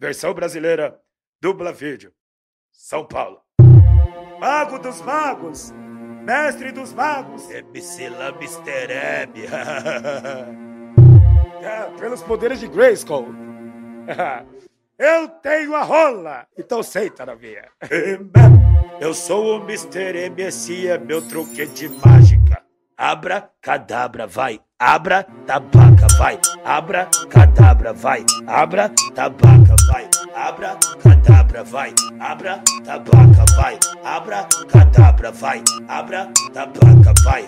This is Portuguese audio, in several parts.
Versão brasileira, dubla vídeo. São Paulo. Mago dos magos, mestre dos magos. MC Lamster M. é, pelos poderes de Grayskull. Eu tenho a rola, então senta na minha. Eu sou o Mr. M, esse é meu truque de mágica. Abra, cadabra, vai. Abra, tabaca, vai. Abra, cadabra, vai. Abra, tabaca. Abra, cadabra, vai. Abra, tabaca, vai. Abra, cadabra, vai. Abra, tabaca, vai.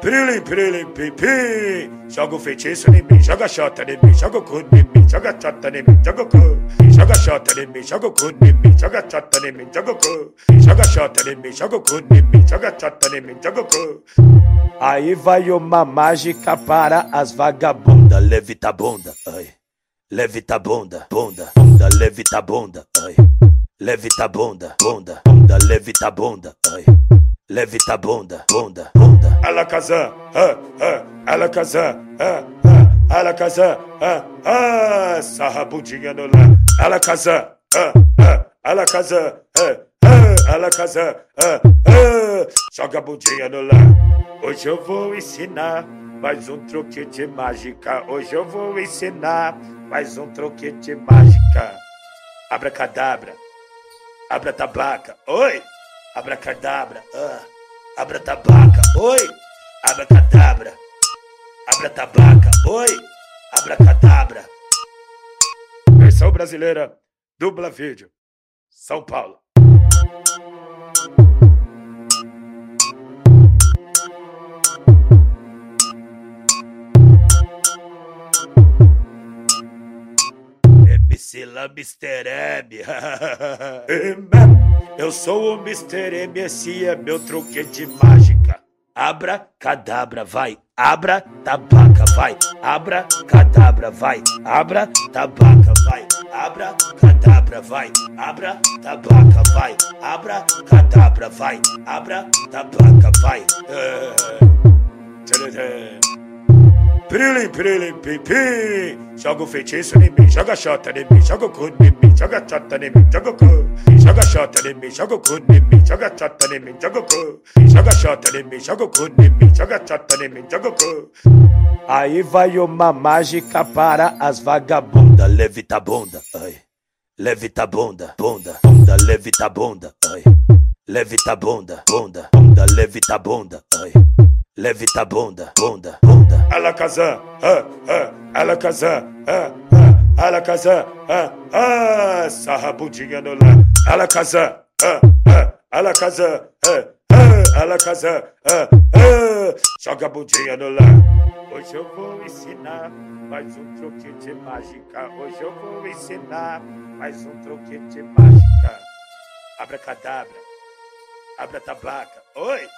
Pirilim, pirilim, pim. Joga o feitiço em mim, joga chota em mim, joga o cu em mim, joga chota em mim, joga o cu. Joga chota em mim, joga o cu em mim, joga chota em mim, joga o cu. Joga chota em mim, joga o cu em mim, joga chota em mim, joga o cu. Aí vai uma mágica para as vagabundas, levita bunda, ai. Levita bunda, bunda, bunda, levita bunda, ai. Levita bunda, bunda, bunda, levita bunda, ai. Levita bunda, bunda, bunda. Alakazam, ah, ah, Alakazam, ah, ah, Alakazam, ah, ah, sarra bundinha no lá. Alakazam, ah, ah, Alakazam, ah, ah, Alakazam, ah, ah, joga a bundinha no lá. Hoje eu vou ensinar mais um truque de mágica. Hoje eu vou ensinar mais um truque de mágica. Abracadabra, abra tabaca, oi! Abracadabra, ah. Abra tabaca, oi. Abracadabra. Abra tabaca, oi. Abracadabra. Versão brasileira, dubla vídeo. São Paulo. MC Lamster M. Eu sou o Mr. M, esse é meu truque de mágica. Abra, cadabra, vai. Abra, tabaca, vai. Abra, cadabra, vai. Abra, tabaca, vai. Abra, cadabra, vai. Abra, tabaca, vai. Abra, cadabra, vai. Abra, tabaca, vai. Pirilim, pim, pim. Joga o feitiço em mim, joga chota em mim, joga o cu em mim, joga chota em mim, joga o cu. Joga chota em mim, joga o cu em mim, joga chota em mim, joga o cu. Joga chota em mim, joga o cu em mim, joga chota em mim, joga o cu. Aí vai uma mágica para as vagabundas, levita bunda, ai. Levita bunda, bunda, bunda, levita bunda, ai. Levita bunda, bunda, bunda, levita bunda, ai. Levita bunda, bunda, bunda. Alakazam, ah, ah, Alakazam, ah, ah, Alakazam, ah, ah, sarra bundinha no lá. Alakazam, ah, ah, Alakazam, ah, ah, Alakazam, ah, ah, joga a bundinha no lá. Hoje eu vou ensinar mais um truque de mágica. Hoje eu vou ensinar mais um truque de mágica. Abracadabra, abra tabaca, oi.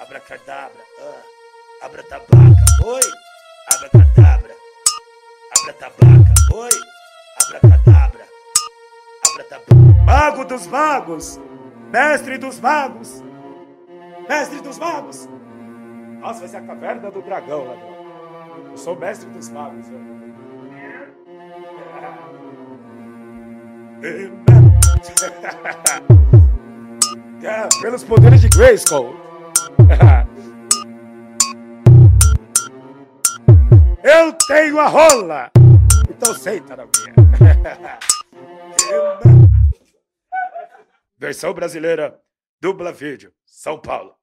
Abracadabra, ah. Abra tabaca, oi. Abracadabra. Abra tabaca, oi. Abracadabra. Abra tabaca. Mago dos magos. Mestre dos magos. Mestre dos magos. Nossa, vai ser a caverna do dragão, ladrão. Eu sou o mestre dos magos. é, pelos poderes de Grayskull. Eu tenho a rola! Então senta na minha. Versão brasileira, dubla vídeo, São Paulo.